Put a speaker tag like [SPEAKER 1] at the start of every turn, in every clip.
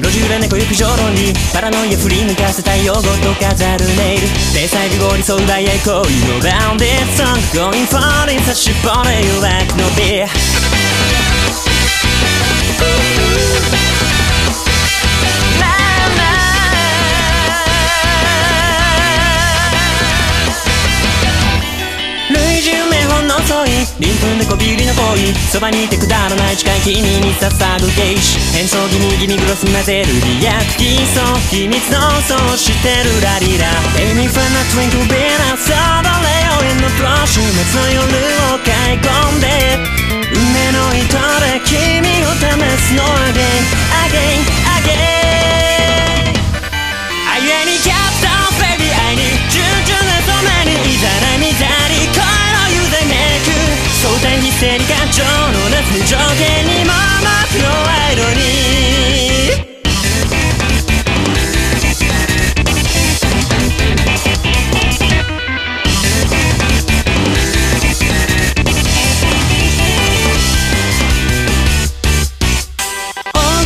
[SPEAKER 1] 路地裏猫浴場論理パラノイア振り抜かせた用語と飾るネイル。天才が合にそう奪い合い恋のバウンディッツソング。Going for it 差し惚れ You like no beer 鱗粉でこびりの恋そばにいてくだらない近い君に捧ぐゲイシ変装ギミギミグロス混ぜるリアクキーソー秘密のそうしてるラリラ。Amy for not twinkle be not それよ in the flash 週末の夜を買い込んで運命の糸で君を試すの again again again の夏に条件にも幕のアイロニー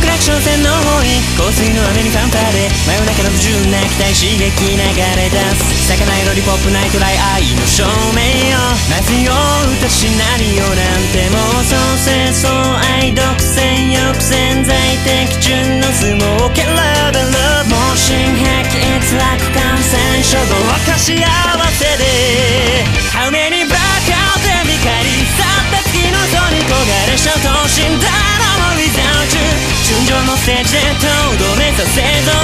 [SPEAKER 1] クラクション線の方位香水の雨にファンターで。真夜中の不純な期待刺激流れ出す。儚いロリポップナイトライ愛の証明をまずよ。歌シナリオなんて妄想清掃愛独占抑制在的順の相撲ケラベル盲信癖閲楽感染症同化し合わせで How many black out で光り去った月の空に焦がれした等身大の Without you 純情のステージでとどめさせゾ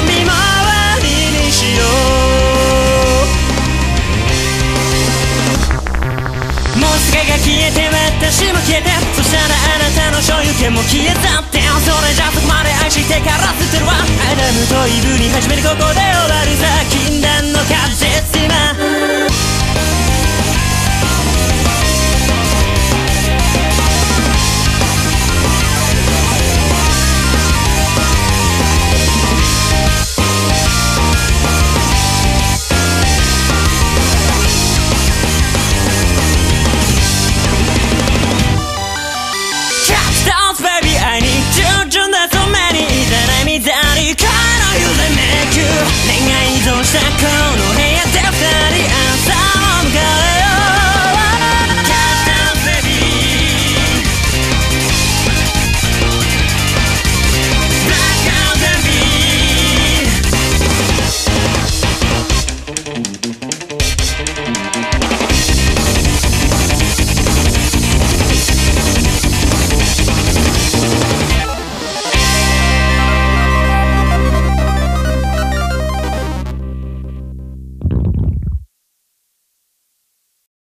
[SPEAKER 1] て私も消えて。そしたらあなたの所有権も消えたって。それじゃそこまで愛してから捨てるわ。アダムとイブに始めるここで終わるさ。禁断の風。could